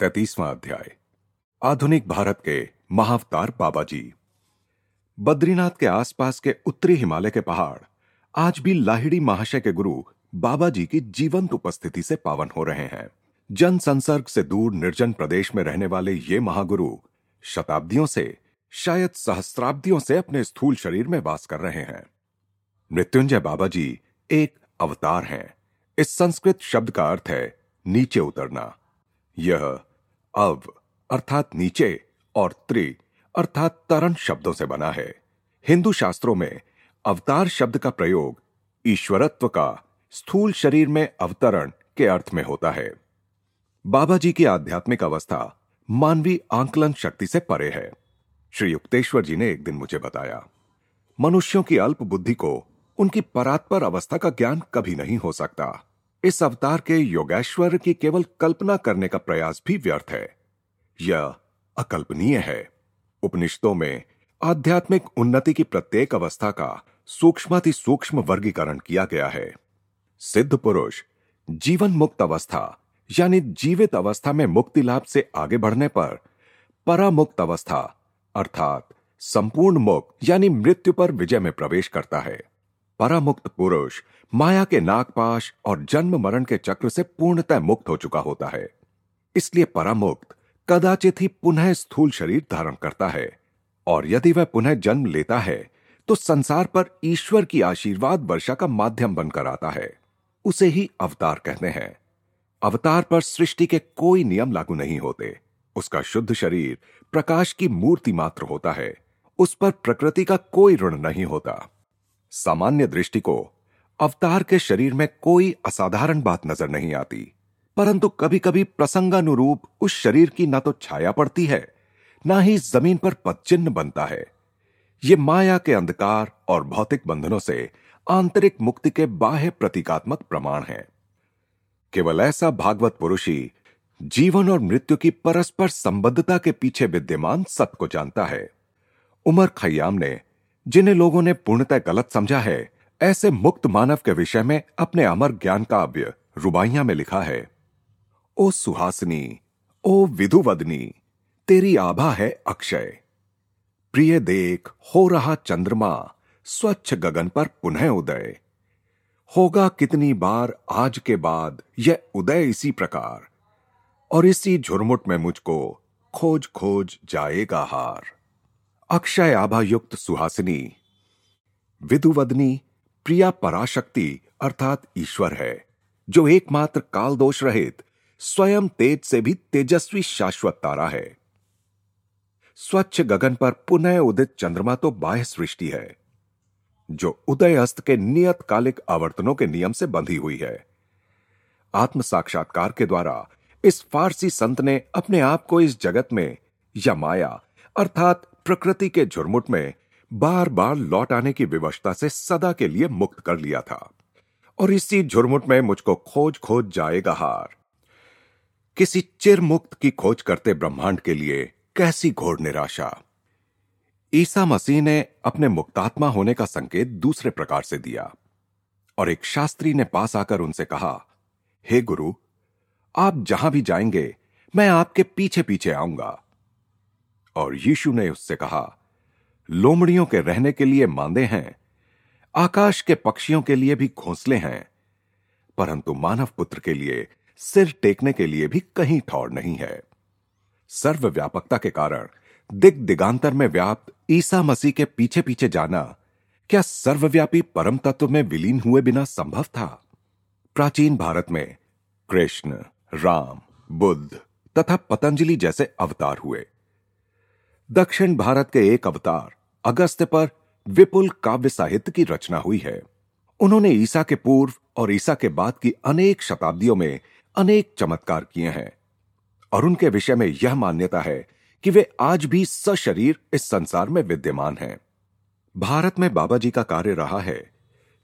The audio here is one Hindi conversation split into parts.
तैतीसवां अध्याय। आधुनिक भारत के महावतार बाबा जी बद्रीनाथ के आसपास के उत्तरी हिमालय के पहाड़ आज भी लाहिड़ी महाशय के गुरु बाबा जी की जीवंत उपस्थिति से पावन हो रहे हैं। जन संसर्ग से दूर निर्जन प्रदेश में रहने वाले ये महागुरु शताब्दियों से, शायद सहस्त्राब्दियों से अपने स्थूल शरीर में वास कर रहे हैं। मृत्युंजय बाबा जी एक अवतार हैं। इस संस्कृत शब्द का अर्थ है नीचे उतरना। यह अव अर्थात नीचे और त्रि अर्थात तरण शब्दों से बना है। हिंदू शास्त्रों में अवतार शब्द का प्रयोग ईश्वरत्व का स्थूल शरीर में अवतरण के अर्थ में होता है। बाबा जी की आध्यात्मिक अवस्था मानवीय आंकलन शक्ति से परे है। श्री युक्तेश्वर जी ने एक दिन मुझे बताया, मनुष्यों की अल्प बुद्धि को उनकी परात्पर अवस्था का ज्ञान कभी नहीं हो सकता। इस अवतार के योगेश्वर की केवल कल्पना करने का प्रयास भी व्यर्थ है। यह अकल्पनीय है। उपनिषदों में आध्यात्मिक उन्नति की प्रत्येक अवस्था का सूक्ष्मति सूक्ष्म वर्गीकरण किया गया है। सिद्ध पुरुष जीवन मुक्त अवस्था, यानी जीवित अवस्था में मुक्ति लाभ से आगे बढ़ने पर परामुक्त अवस्था, अर्थात संपूर्ण मुक्त, यानी मृत्यु पर विजय में प्रवेश करता है। परामुक्त पुरुष, माया के नागपाश और जन्म मरण के चक्र से पूर्णतः मुक्त हो चुका होता है। इसलिए परामुक्त कदाचित ही पुनः स्थूल शरीर धारण करता है और यदि वह पुनः जन्म लेता है तो संसार पर ईश्वर की आशीर्वाद वर्षा का माध्यम बनकर आता है। उसे ही अवतार कहते हैं। अवतार पर सृष्टि के कोई नियम लागू नहीं होते। उसका शुद्ध शरीर प्रकाश की मूर्ति मात्र होता है। उस पर प्रकृति का कोई ऋण नहीं होता। सामान्य दृष्टि को, अवतार के शरीर में कोई असाधारण बात नज़र नहीं आती, परंतु कभी कभी प्रसंगानुरूप उस शरीर की ना तो छाया पड़ती है, न ही ज़मीन पर पदचिन्ह बनता है। ये माया के अंधकार और भौतिक बंधनों से आंतरिक मुक्ति के बाह्य प्रतीकात्मक प्रमाण है। केवल ऐसा भागवत पुरुष जीवन और मृत्यु की परस्पर संबद्धता के पीछे विद्यमान सत्य को जानता है। उमर खयाम ने जिन्हें लोगों ने पूर्णतः गलत समझा है, ऐसे मुक्त मानव के विषय में अपने अमर ज्ञान काव्य रुबाइया में लिखा है। ओ सुहासिनी, ओ विधुवदनी, तेरी आभा है अक्षय। प्रिय देख, हो रहा चंद्रमा, स्वच्छ गगन पर पुनः उदय। होगा कितनी बार आज के बाद यह उदय इसी प्रकार, और इसी झुरमुट में मुझको खोज खोज जाएगा हार। अक्षय आभा युक्त सुहासिनी। विधुवदनी प्रिया पराशक्ति अर्थात ईश्वर है, जो एकमात्र काल दोष रहित, स्वयं तेज से भी तेजस्वी शाश्वत तारा है। स्वच्छ गगन पर पुनः उदित चंद्रमा तो बाह्य सृष्टि है, जो उदय अस्त के नियत कालिक आवर्तनों के नियम से बंधी हुई है। आत्म साक्षात्कार के द्वारा इस फारसी संत ने अपने आप को इस जगत में या माया अर्थात प्रकृति के झुरमुट में बार बार लौट आने की विवशता से सदा के लिए मुक्त कर लिया था। और इसी झुरमुट में मुझको खोज खोज जाएगा हार। किसी चिर मुक्त की खोज करते ब्रह्मांड के लिए कैसी घोर निराशा। ईसा मसीह ने अपने मुक्तात्मा होने का संकेत दूसरे प्रकार से दिया। और एक शास्त्री ने पास आकर उनसे कहा, हे गुरु, आप जहाँ भी जाएँगे, मैं आपके पीछे पीछे आऊँगा। और यीशु ने उससे कहा, लोमड़ियों के रहने के लिए मांदे हैं, आकाश के पक्षियों के लिए भी घोंसले हैं, परंतु मानव पुत्र के लिए सिर टेकने के लिए भी कहीं ठौर नहीं है। सर्वव्यापकता के कारण दिग दिगांतर में व्याप्त ईसा मसीह के पीछे पीछे जाना क्या सर्वव्यापी परम तत्व में विलीन हुए बिना संभव था? प्राचीन भारत में कृष्ण, राम, बुद्ध तथा पतंजलि जैसे अवतार हुए। दक्षिण भारत के एक अवतार, अगस्त पर विपुल काव्य साहित्य की रचना हुई है। उन्होंने ईसा के पूर्व और ईसा के बाद की अनेक शताब्दियों में अनेक चमत्कार किए हैं, और उनके विषय में यह मान्यता है कि वे आज भी सशरीर इस संसार में विद्यमान हैं। भारत में बाबा जी का कार्य रहा है।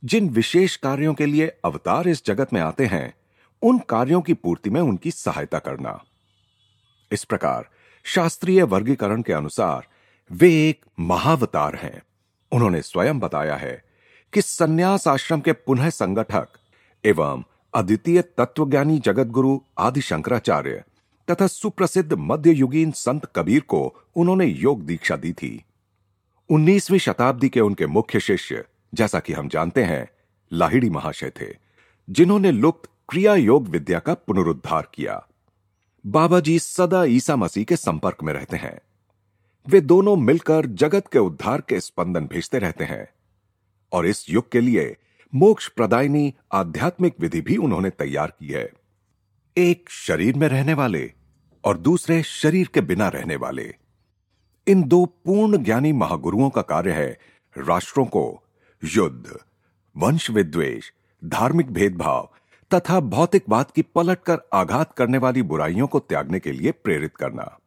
जिन विशेष कार्यों के लिए अवतार इस जगत में आते हैं, उन कार्यों की पूर्ति में उनकी सहायता करना। इस प्रकार शास्त्रीय वर्गीकरण के अनुसार, वे एक महावतार हैं। उन्होंने स्वयं बताया है कि संन्यास आश्रम के पुनः संगठक एवं अद्वितीय तत्वज्ञानी जगत गुरु आदि शंकराचार्य तथा सुप्रसिद्ध मध्ययुगीन संत कबीर को उन्होंने योग दीक्षा दी थी। 19वीं शताब्दी के उनके मुख्य शिष्य, जैसा कि हम जानते हैं, लाहिड़ी महाशय थे, जिन्होंने लुप्त क्रिया योग विद्या का पुनरुद्धार किया। बाबा जी सदा ईसा मसीह के संपर्क में रहते हैं। वे दोनों मिलकर जगत के उद्धार के स्पंदन भेजते रहते हैं। और इस युग के लिए मोक्ष प्रदायनी आध्यात्मिक विधि भी उन्होंने तैयार की है। एक शरीर में रहने वाले और दूसरे शरीर के बिना रहने वाले। इन दो पूर्ण ज्ञानी महागुरुओं का कार्य है राष्ट्रों को युद्ध, वंश विद्वेश धार्मिक भेदभाव तथा भौतिकवाद की पलटकर आघात करने वाली बुराइयों को त्यागने के लिए प्रेरित करना।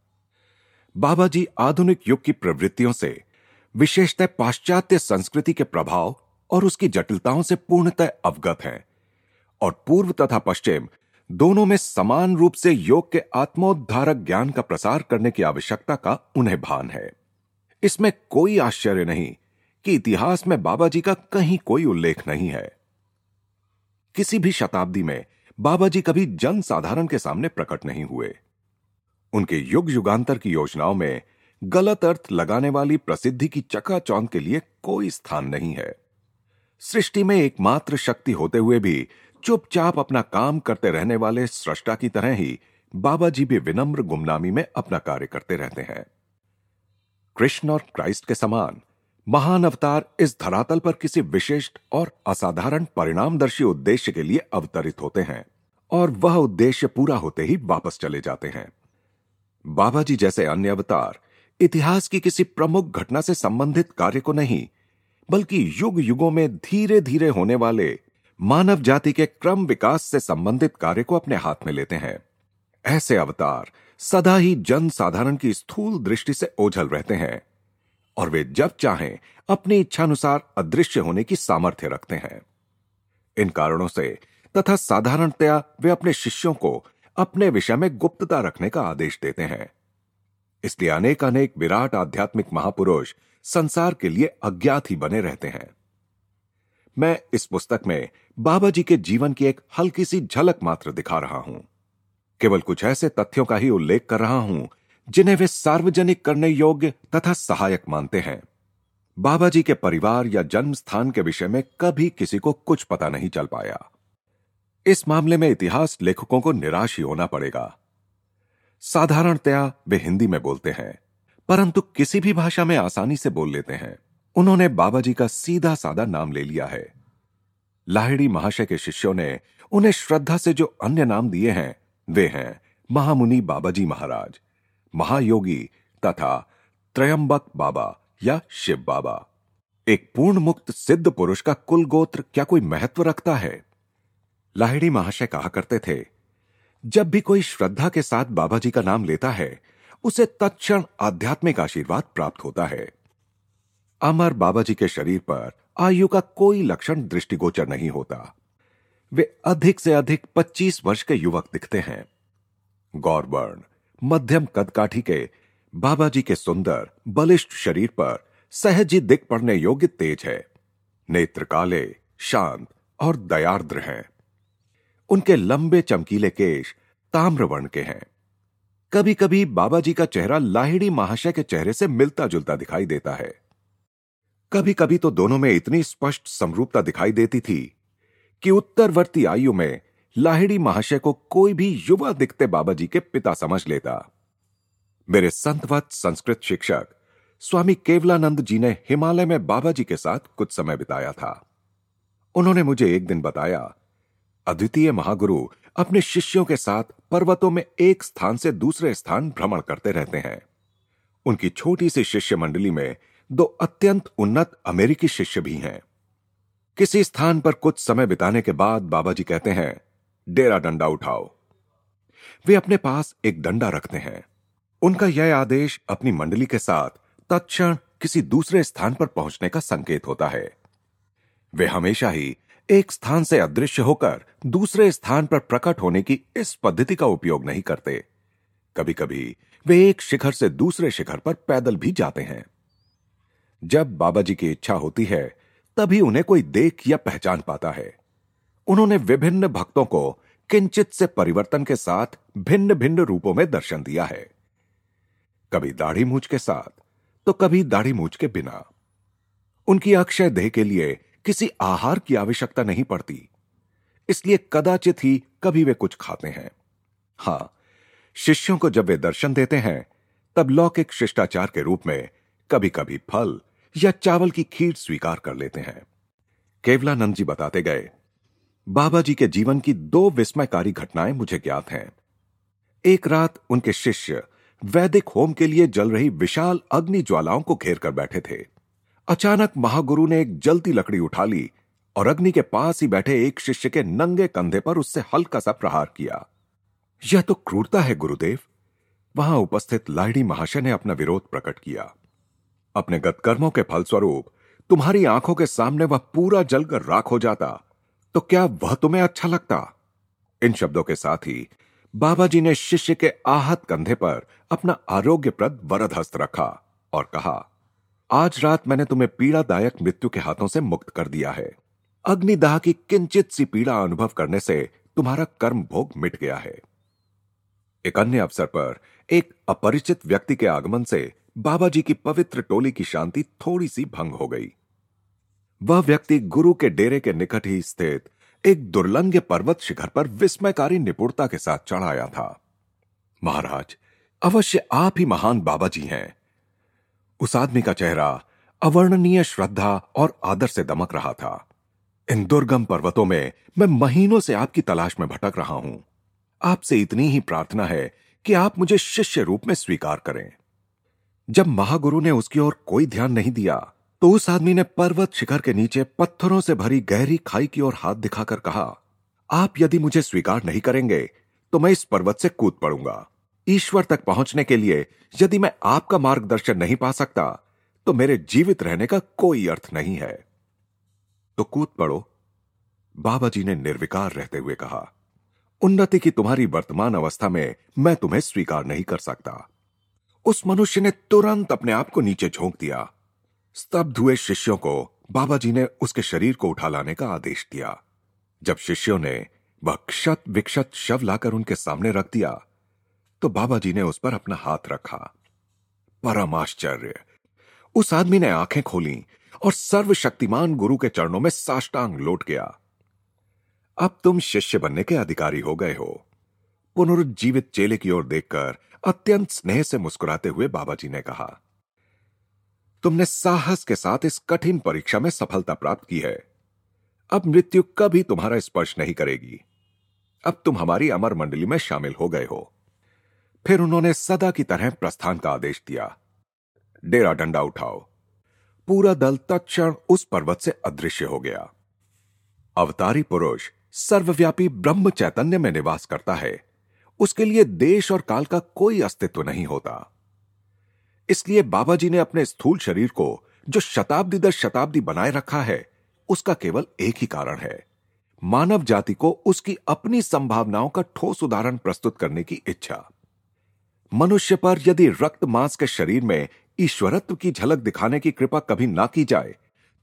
बाबा जी आधुनिक युग की प्रवृत्तियों से, विशेषतः पाश्चात्य संस्कृति के प्रभाव और उसकी जटिलताओं से पूर्णतः अवगत हैं। और पूर्व तथा पश्चिम दोनों में समान रूप से योग के आत्मोद्धारक ज्ञान का प्रसार करने की आवश्यकता का उन्हें भान है। इसमें कोई आश्चर्य नहीं कि इतिहास में बाबा जी का कहीं कोई उल्लेख नहीं है। किसी भी शताब्दी में बाबा जी कभी जन साधारण के सामने प्रकट नहीं हुए। उनके युग युगांतर की योजनाओं में गलत अर्थ लगाने वाली प्रसिद्धि की चकाचौंध के लिए कोई स्थान नहीं है। सृष्टि में एकमात्र शक्ति होते हुए भी चुपचाप अपना काम करते रहने वाले सृष्टा की तरह ही बाबा जी भी विनम्र गुमनामी में अपना कार्य करते रहते हैं। कृष्ण और क्राइस्ट के समान महान अवतार इस धरातल पर किसी विशिष्ट और असाधारण परिणामदर्शी उद्देश्य के लिए अवतरित होते हैं और वह उद्देश्य पूरा होते ही वापस चले जाते हैं। बाबा जी जैसे अन्य अवतार इतिहास की किसी प्रमुख घटना से संबंधित कार्य को नहीं, बल्कि युग युगों में धीरे धीरे होने वाले मानव जाति के क्रम विकास से संबंधित कार्य को अपने हाथ में लेते हैं। ऐसे अवतार सदा ही जन साधारण की स्थूल दृष्टि से ओझल रहते हैं। और वे जब चाहें, अपनी इच्छानुसार अदृश्य होने की सामर्थ्य रखते हैं। इन कारणों से तथा साधारणतया वे अपने शिष्यों को अपने विषय में गुप्तता रखने का आदेश देते हैं। इसलिए अनेक अनेक विराट आध्यात्मिक महापुरुष संसार के लिए अज्ञात ही बने रहते हैं। मैं इस पुस्तक में बाबा जी के जीवन की एक हल्की सी झलक मात्र दिखा रहा हूँ। केवल कुछ ऐसे तथ्यों का ही उल्लेख कर रहा हूँ जिन्हें वे सार्वजनिक करने योग्य तथा सहायक मानते हैं। बाबा जी के परिवार या जन्म स्थान के विषय में कभी किसी को कुछ पता नहीं चल पाया। इस मामले में इतिहास लेखकों को निराश ही होना पड़ेगा। साधारणतया वे हिंदी में बोलते हैं, परंतु किसी भी भाषा में आसानी से बोल लेते हैं। उन्होंने बाबा जी का सीधा साधा नाम ले लिया है। लाहिड़ी महाशय के शिष्यों ने उन्हें श्रद्धा से जो अन्य नाम दिए हैं, वे हैं महामुनि बाबाजी महाराज। महायोगी तथा त्रयंबक बाबा या शिव बाबा। एक पूर्ण मुक्त सिद्ध पुरुष का कुल गोत्र क्या कोई महत्व रखता है? लाहिड़ी महाशय कहा करते थे, जब भी कोई श्रद्धा के साथ बाबा जी का नाम लेता है, उसे तत्क्षण आध्यात्मिक आशीर्वाद प्राप्त होता है। अमर बाबा जी के शरीर पर आयु का कोई लक्षण दृष्टिगोचर नहीं होता। वे अधिक से अधिक 25 वर्ष के युवक दिखते हैं। गौरवर्ण मध्यम कदकाठी के बाबा जी के सुंदर, बलिष्ठ शरीर पर सहज दिख पड़ने योग्य तेज है। नेत्र काले, शांत और दयार्द्र हैं। उनके लंबे चमकीले केश ताम्रवर्ण के हैं। कभी कभी बाबा जी का चेहरा लाहिड़ी महाशय के चेहरे से मिलता जुलता दिखाई देता है। कभी कभी तो दोनों में इतनी स्पष्ट समरूपता दिखाई देती थी कि उत्तरवर्ती आयु में लाहिड़ी महाशय को कोई भी युवा दिखते बाबा जी के पिता समझ लेता। मेरे संतवत संस्कृत शिक्षक, स्वामी केवलानंद जी ने हिमालय में बाबा जी के साथ कुछ समय बिताया था। उन्होंने मुझे एक दिन बताया, अद्वितीय महागुरु, अपने शिष्यों के साथ पर्वतों में एक स्थान से दूसरे स्थान भ्रमण करते रहते हैं। उनकी छोटी सी शिष्य मंडली में दो अत्यंत उन्नत अमेरिकी शिष्य भी हैं। किसी स्थान पर कुछ समय बिताने के बाद बाबा जी कहते हैं डेरा डंडा उठाओ। वे अपने पास एक डंडा रखते हैं। उनका यह आदेश अपनी मंडली के साथ तत्क्षण किसी दूसरे स्थान पर पहुँचने का संकेत होता है। वे हमेशा ही एक स्थान से अदृश्य होकर दूसरे स्थान पर प्रकट होने की इस पद्धति का उपयोग नहीं करते। कभी कभी वे एक शिखर से दूसरे शिखर पर पैदल भी जाते हैं। जब बाबा जी की इच्छा होती है, तभी उन्हें कोई देख या पहचान पाता है। उन्होंने विभिन्न भक्तों को किंचित से परिवर्तन के साथ भिन्न भिन्न रूपों में दर्शन दिया है। कभी दाढ़ी मूछ के साथ तो कभी दाढ़ी मूछ के बिना। उनकी अक्षय देह के लिए किसी आहार की आवश्यकता नहीं पड़ती, इसलिए कदाचित ही कभी वे कुछ खाते हैं। हाँ, शिष्यों को जब वे दर्शन देते हैं, तब लौकिक शिष्टाचार के रूप में कभी कभी फल या चावल की खीर स्वीकार कर लेते हैं। केवलानंद जी बताते गए बाबा जी के जीवन की दो विस्मयकारी घटनाएँ मुझे ज्ञात हैं। एक रात उनके शिष्य वैदिक होम के लिए जल रही विशाल अग्नि ज्वालाओं को घेर कर बैठे थे। अचानक महागुरु ने एक जलती लकड़ी उठा ली और अग्नि के पास ही बैठे एक शिष्य के नंगे कंधे पर उससे हल्का सा प्रहार किया। यह तो क्रूरता है, गुरुदेव। वहाँ उपस्थित लाहिड़ी महाशय ने अपना विरोध प्रकट किया। अपने गतकर्मों के फलस्वरूप तुम्हारी आँखों के सामने वह पूरा जलकर राख हो जाता। तो क्या वह तुम्हें अच्छा लगता? इन शब्दों के साथ ही बाबा जी ने शिष्य के आहत कंधे पर अपना आरोग्यप्रद वरद हस्त रखा और कहा, आज रात मैंने तुम्हें पीड़ादायक मृत्यु के हाथों से मुक्त कर दिया है। अग्निदाह की किंचित सी पीड़ा अनुभव करने से तुम्हारा कर्म भोग मिट गया है। एक अन्य अवसर पर एक अपरिचित व्यक्ति के आगमन से बाबा जी की पवित्र टोली की शांति थोड़ी सी भंग हो गई। वह व्यक्ति गुरु के डेरे के निकट ही स्थित एक दुर्लंघ्य पर्वत शिखर पर विस्मयकारी निपुणता के साथ चढ़ाया था। महाराज, अवश्य आप ही महान बाबा जी हैं। उस आदमी का चेहरा अवर्णनीय श्रद्धा और आदर से दमक रहा था। इन दुर्गम पर्वतों में मैं महीनों से आपकी तलाश में भटक रहा हूँ। आपसे इतनी ही प्रार्थना है कि आप मुझे शिष्य रूप में स्वीकार करें। जब महागुरु ने उसकी ओर कोई ध्यान नहीं दिया तो उस आदमी ने पर्वत शिखर के नीचे पत्थरों से भरी गहरी खाई की ओर हाथ दिखाकर कहा, आप यदि मुझे स्वीकार नहीं करेंगे तो मैं इस पर्वत से कूद पड़ूँगा। ईश्वर तक पहुँचने के लिए यदि मैं आपका मार्गदर्शन नहीं पा सकता तो मेरे जीवित रहने का कोई अर्थ नहीं है। तो कूद पड़ो। बाबा जी ने निर्विकार रहते हुए कहा, उन्नति की तुम्हारी वर्तमान अवस्था में मैं तुम्हें स्वीकार नहीं कर सकता। उस मनुष्य ने तुरंत अपने आप को नीचे झोंक दिया। स्तब्ध हुए शिष्यों को बाबा जी ने उसके शरीर को उठा लाने का आदेश दिया। जब शिष्यों ने वह क्षत विक्षत शव लाकर उनके सामने रख दिया तो बाबा जी ने उस पर अपना हाथ रखा। परम आश्चर्य! उस आदमी ने आँखें खोली और सर्वशक्तिमान गुरु के चरणों में साष्टांग लौट गया। अब तुम शिष्य बनने के अधिकारी हो गए हो। पुनरुज्जीवित चेले की ओर देखकर अत्यंत स्नेह से मुस्कुराते हुए बाबा जी ने कहा तुमने साहस के साथ इस कठिन परीक्षा में सफलता प्राप्त की है। अब मृत्यु कभी तुम्हारा स्पर्श नहीं करेगी। अब तुम हमारी अमर मंडली में शामिल हो गए हो। फिर उन्होंने सदा की तरह प्रस्थान का आदेश दिया। डेरा डंडा उठाओ। पूरा दल तत्क्षण उस पर्वत से अदृश्य हो गया। अवतारी पुरुष, सर्वव्यापी ब्रह्म चैतन्य में निवास करता है। उसके लिए देश और काल का कोई अस्तित्व नहीं होता। इसलिए बाबा जी ने अपने स्थूल शरीर को, जो शताब्दी दर शताब्दी बनाए रखा है, उसका केवल एक ही कारण है। मानव जाति को उसकी अपनी संभावनाओं का ठोस उदाहरण प्रस्तुत करने की इच्छा। मनुष्य पर यदि रक्त मांस के शरीर में ईश्वरत्व की झलक दिखाने की कृपा कभी ना की जाए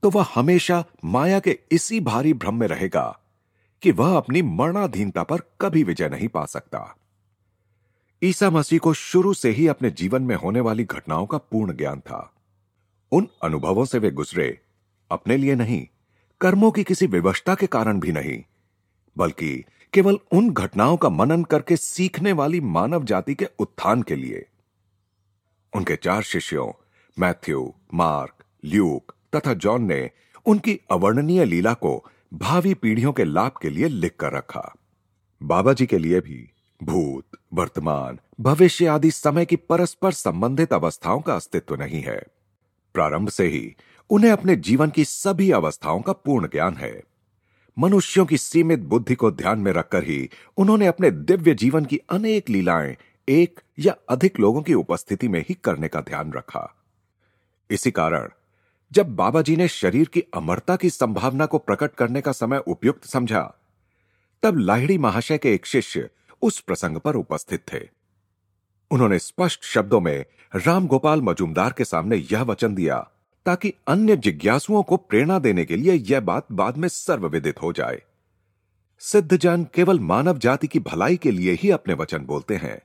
तो वह हमेशा माया के इसी भारी भ्रम में रहेगा, कि वह अपनी मरणाधीनता पर कभी विजय नहीं पा सकता। ईसा मसीह को शुरू से ही अपने जीवन में होने वाली घटनाओं का पूर्ण ज्ञान था। उन अनुभवों से वे गुजरे, अपने लिए नहीं, कर्मों की किसी विवशता के कारण भी नहीं, बल्कि केवल उन घटनाओं का मनन करके सीखने वाली मानव जाति के उत्थान के लिए। उनके चार शिष्यों, मैथ्यू, मार्क, ल्यूक तथा जॉन ने उनकी अवर्णनीय लीला को भावी पीढ़ियों के लाभ के लिए लिख कर रखा। बाबा जी के लिए भी भूत, वर्तमान, भविष्य आदि समय की परस्पर संबंधित अवस्थाओं का अस्तित्व नहीं है। प्रारंभ से ही उन्हें अपने जीवन की सभी अवस्थाओं का पूर्ण ज्ञान है। मनुष्यों की सीमित बुद्धि को ध्यान में रखकर ही उन्होंने अपने दिव्य जीवन की अनेक लीलाएँ एक या अधिक लोगों की उपस्थिति में ही करने का ध्यान रखा। इसी कारण जब बाबा जी ने शरीर की अमरता की संभावना को प्रकट करने का समय उपयुक्त समझा, तब लाहिड़ी महाशय के एक शिष्य उस प्रसंग पर उपस्थित थे। उन्होंने स्पष्ट शब्दों में राम गोपाल मजूमदार के सामने यह वचन दिया, ताकि अन्य जिज्ञासुओं को प्रेरणा देने के लिए यह बात बाद में सर्वविदित हो जाए। सिद्धजन केवल मानव जाति की भलाई के लिए ही अपने वचन बोलते हैं,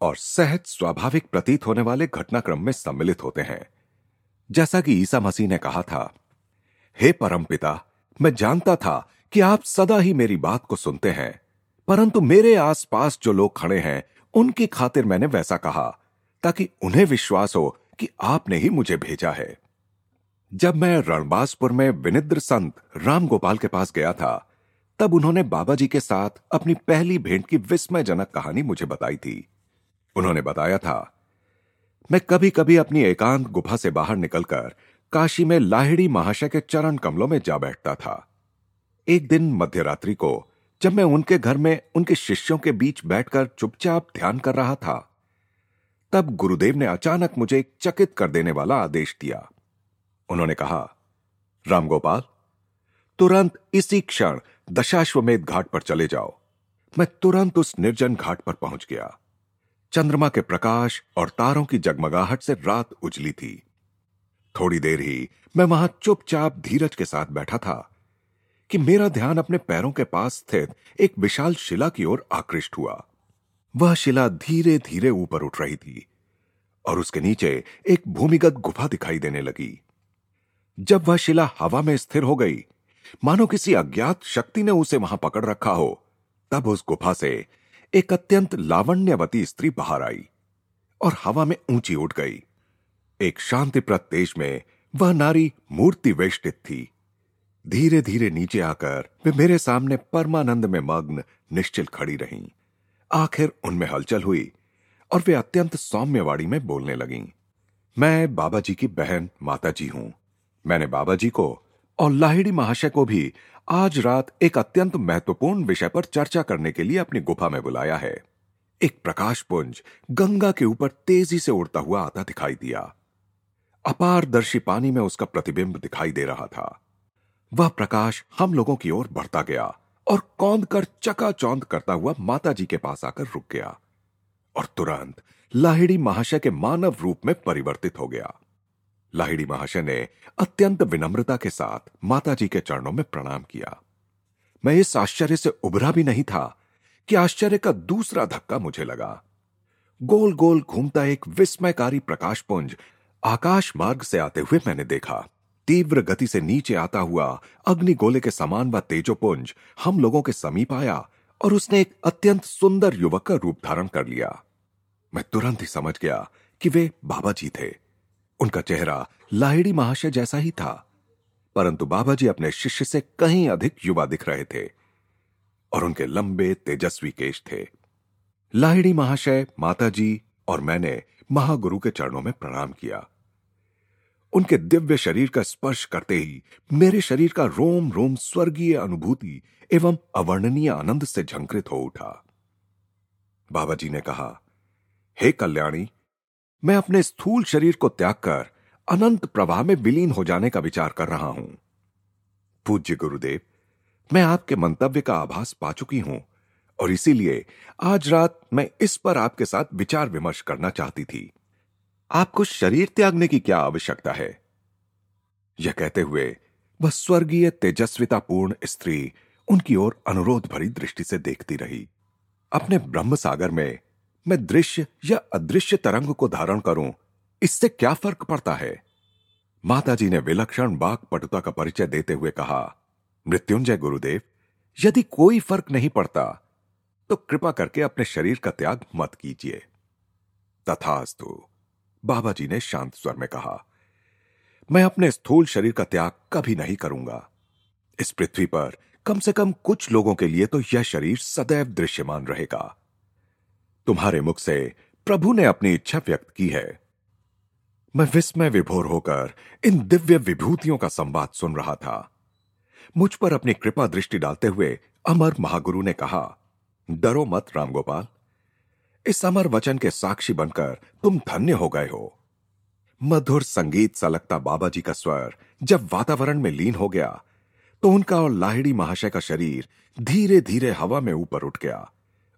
और सहज स्वाभाविक प्रतीत होने वाले घटनाक्रम में सम्मिलित होते हैं। जैसा कि ईसा मसीह ने कहा था, हे परमपिता, मैं जानता था कि आप सदा ही मेरी बात को सुनते हैं। परंतु मेरे आसपास जो लोग खड़े हैं, उनकी खातिर मैंने वैसा कहा, ताकि उन्हें विश्वास हो कि आपने ही मुझे भेजा है। जब मैं रणबासपुर में विनिद्र संत राम गोपाल के पास गया था, तब उन्होंने बाबा जी के साथ अपनी पहली भेंट की विस्मयजनक कहानी मुझे बताई थी। उन्होंने बताया था, मैं कभी कभी अपनी एकांत गुफा से बाहर निकलकर काशी में लाहिड़ी महाशय के चरण कमलों में जा बैठता था। एक दिन मध्यरात्रि को जब मैं उनके घर में उनके शिष्यों के बीच बैठकर चुपचाप ध्यान कर रहा था, तब गुरुदेव ने अचानक मुझे एक चकित कर देने वाला आदेश दिया। उन्होंने कहा रामगोपाल तुरंत इसी क्षण दशाश्वमेध घाट पर चले जाओ। मैं तुरंत उस निर्जन घाट पर पहुँच गया। चंद्रमा के प्रकाश और तारों की जगमगाहट से रात उजली थी। थोड़ी देर ही मैं वहाँ चुपचाप धीरज के साथ बैठा था। कि मेरा ध्यान अपने पैरों के पास स्थित एक विशाल शिला की ओर आकृष्ट हुआ। वह शिला धीरे धीरे ऊपर उठ रही थी और उसके नीचे एक भूमिगत गुफा दिखाई देने लगी। जब वह शिला हवा में स्थिर हो गई, मानो किसी अज्ञात शक्ति ने उसे वहाँ पकड़ रखा हो, तब उस गुफा से एक अत्यंत लावण्यवती स्त्री बाहर आई और हवा में ऊँची उठ गई। एक शांतिप्रद देश में वह नारी मूर्ति वेष्टित थी। धीरे धीरे नीचे आकर वे मेरे सामने परमानंद में मग्न, निश्चिल खड़ी रहीं। आखिर उनमें हलचल हुई और वे अत्यंत सौम्यवाड़ी में बोलने लगीं। मैं बाबा जी की बहन माता जी हूँ। मैंने बाबा जी को और लाहिड़ी महाशय को भी आज रात एक अत्यंत महत्वपूर्ण विषय पर चर्चा करने के लिए अपनी गुफा में बुलाया है। एक प्रकाश पुंज गंगा के ऊपर तेज़ी से उड़ता हुआ आता दिखाई दिया। अपारदर्शी पानी में उसका प्रतिबिंब दिखाई दे रहा था। वह प्रकाश हम लोगों की ओर बढ़ता गया और कौंद कर चकाचौंध करता हुआ माता जी के पास आकर रुक गया और तुरंत लाहिड़ी महाशय के मानव रूप में परिवर्तित हो गया। लाहिड़ी महाशय ने अत्यंत विनम्रता के साथ माता जी के चरणों में प्रणाम किया। मैं इस आश्चर्य से उभरा भी नहीं था कि आश्चर्य का दूसरा धक्का मुझे लगा। गोल गोल घूमता एक विस्मयकारी प्रकाशपुंज आकाश मार्ग से आते हुए मैंने देखा। तीव्र गति से नीचे आता हुआ अग्नि गोले के समान व तेजोपुंज हम लोगों के समीप आया और उसने एक अत्यंत सुंदर युवक का रूप धारण कर लिया। मैं तुरंत ही समझ गया कि वे बाबा जी थे। उनका चेहरा लाहिड़ी महाशय जैसा ही था, परंतु बाबा जी अपने शिष्य से कहीं अधिक युवा दिख रहे थे और उनके लंबे, तेजस्वी केश थे। लाहिड़ी महाशय, माताजी और मैंने महागुरु के चरणों में प्रणाम किया। उनके दिव्य शरीर का स्पर्श करते ही मेरे शरीर का रोम रोम स्वर्गीय अनुभूति एवं अवर्णनीय आनंद से झंकृत हो उठा। बाबा जी ने कहा, हे कल्याणी, मैं अपने स्थूल शरीर को त्याग कर अनंत प्रवाह में विलीन हो जाने का विचार कर रहा हूँ। पूज्य गुरुदेव, मैं आपके मंतव्य का आभास पा चुकी हूँ और इसीलिए आज रात मैं इस पर आपके साथ विचार विमर्श करना चाहती थी। आपको शरीर त्यागने की क्या आवश्यकता है? यह कहते हुए, वह स्वर्गीय तेजस्वितापूर्ण स्त्री उनकी ओर अनुरोध भरी दृष्टि से देखती रही। अपने ब्रह्म सागर में मैं दृश्य या अदृश्य तरंग को धारण करूँ, इससे क्या फ़र्क पड़ता है? माताजी ने विलक्षण बाघ पटुता का परिचय देते हुए कहा, मृत्युंजय गुरुदेव, यदि कोई फ़र्क नहीं पड़ता तो कृपा करके अपने शरीर का त्याग मत कीजिए। तथास्तु। बाबा जी ने शांत स्वर में कहा, मैं अपने स्थूल शरीर का त्याग कभी नहीं करूँगा। इस पृथ्वी पर कम से कम कुछ लोगों के लिए तो यह शरीर सदैव दृश्यमान रहेगा। तुम्हारे मुख से प्रभु ने अपनी इच्छा व्यक्त की है। मैं विस्मय विभोर होकर इन दिव्य विभूतियों का संवाद सुन रहा था। मुझ पर अपनी कृपा दृष्टि डालते हुए अमर महागुरु ने कहा, डरो मत रामगोपाल। इस अमर वचन के साक्षी बनकर तुम धन्य हो गए हो। मधुर संगीत सा लगता बाबा जी का स्वर। जब वातावरण में लीन हो गया तो उनका और लाहिड़ी महाशय का शरीर धीरे धीरे हवा में ऊपर उठ गया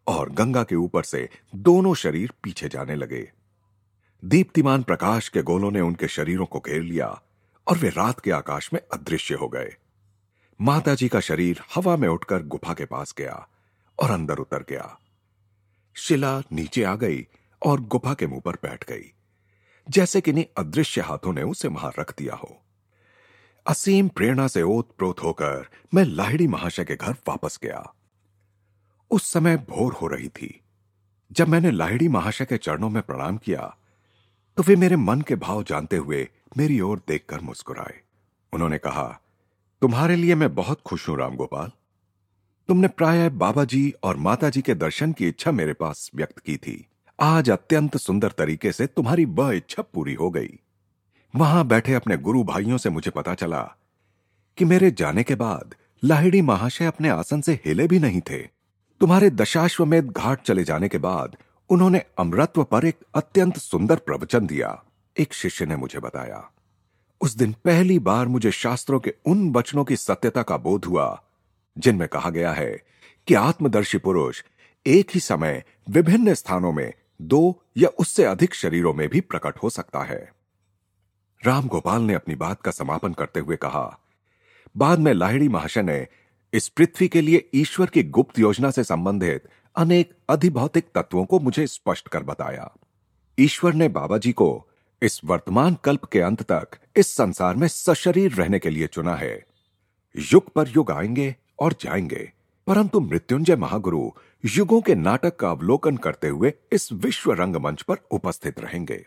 और गंगा के ऊपर से दोनों शरीर पीछे जाने लगे। दीप्तिमान प्रकाश के गोलों ने उनके शरीरों को घेर लिया और वे रात के आकाश में अदृश्य हो गए। माताजी का शरीर हवा में उठकर गुफा के पास गया और अंदर उतर गया। शिला नीचे आ गई और गुफा के मुँह पर बैठ गई, जैसे किन्हीं अदृश्य हाथों ने उसे वहाँ रख दिया हो। असीम प्रेरणा से ओत प्रोत होकर मैं लाहिड़ी महाशय के घर वापस गया। उस समय भोर हो रही थी। जब मैंने लाहिड़ी महाशय के चरणों में प्रणाम किया तो वे मेरे मन के भाव जानते हुए मेरी ओर देखकर मुस्कुराए। उन्होंने कहा, तुम्हारे लिए मैं बहुत खुश हूँ रामगोपाल। तुमने प्राय बाबा जी और माता जी के दर्शन की इच्छा मेरे पास व्यक्त की थी। आज अत्यंत सुंदर तरीके से तुम्हारी वह इच्छा पूरी हो गई। वहाँ बैठे अपने गुरु भाइयों से मुझे पता चला कि मेरे जाने के बाद लाहिड़ी महाशय अपने आसन से हिले भी नहीं थे। तुम्हारे दशाश्वमेध घाट चले जाने के बाद उन्होंने अमृत्व पर एक अत्यंत सुंदर प्रवचन दिया। एक शिष्य ने मुझे बताया, उस दिन पहली बार मुझे शास्त्रों के उन वचनों की सत्यता का बोध हुआ जिनमें कहा गया है कि आत्मदर्शी पुरुष एक ही समय विभिन्न स्थानों में दो या उससे अधिक शरीरों में भी प्रकट हो सकता है। राम गोपाल ने अपनी बात का समापन करते हुए कहा, बाद में लाहिड़ी महाशय ने इस पृथ्वी के लिए ईश्वर की गुप्त योजना से संबंधित अनेक अधिभौतिक तत्वों को मुझे स्पष्ट कर बताया। ईश्वर ने बाबा जी को इस वर्तमान कल्प के अंत तक इस संसार में सशरीर रहने के लिए चुना है। युग पर युग आएँगे और जाएँगे। परंतु मृत्युंजय महागुरु युगों के नाटक का अवलोकन करते हुए इस विश्व रंगमंच पर उपस्थित रहेंगे।